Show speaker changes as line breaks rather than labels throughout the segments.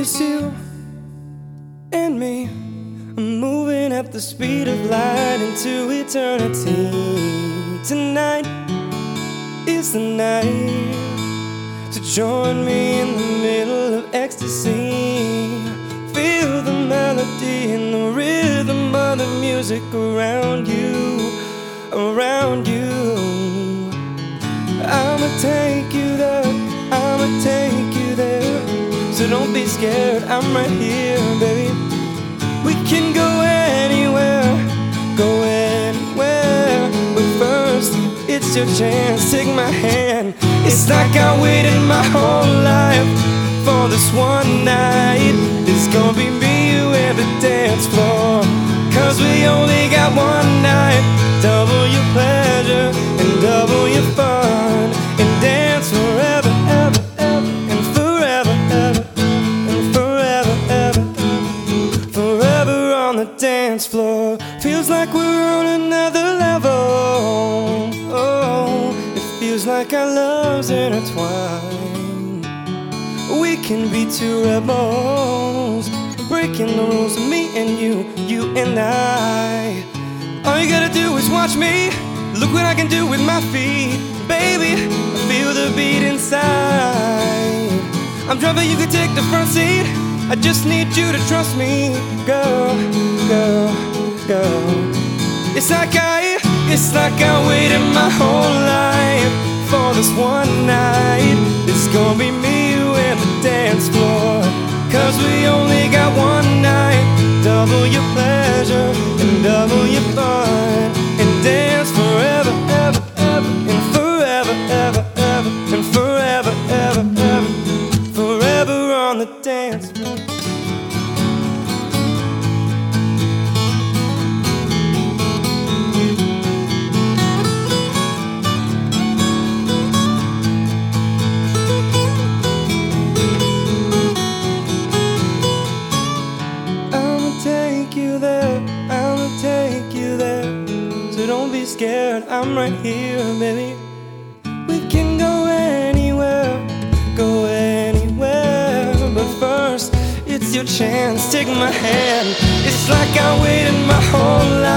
It's you and me moving at the speed of light into eternity. Tonight is the night to join me in the middle of ecstasy. Feel the melody and the rhythm of the music around you, around you. Don't be scared, I'm right here, baby. We can go anywhere, go anywhere. But first, it's your chance, take my hand. It's like I waited my whole life for this one night. It's gonna be me, you, ever dance floor. On the dance floor. Feels like we're on another level. Oh, it feels like our love's intertwined. We can be two rebels, breaking the rules, of me and you, you and I. All you gotta do is watch me. Look what I can do with my feet, baby. I feel the beat inside. I'm driving, you can take the front seat. I just need you to trust me, girl, girl, girl. It's like I, it's like I waited my whole life for this one night. It's gonna be me, and the dance floor. Cause we only got one night. Double your pleasure and double your fun. And dance forever, ever, ever. And forever, ever, ever. And forever, don't be scared, I'm right here, baby. We can go anywhere, go anywhere. But first, it's your chance, take my hand. It's like I waited my whole life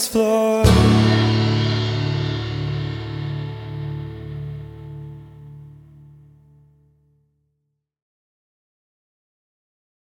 dance floor.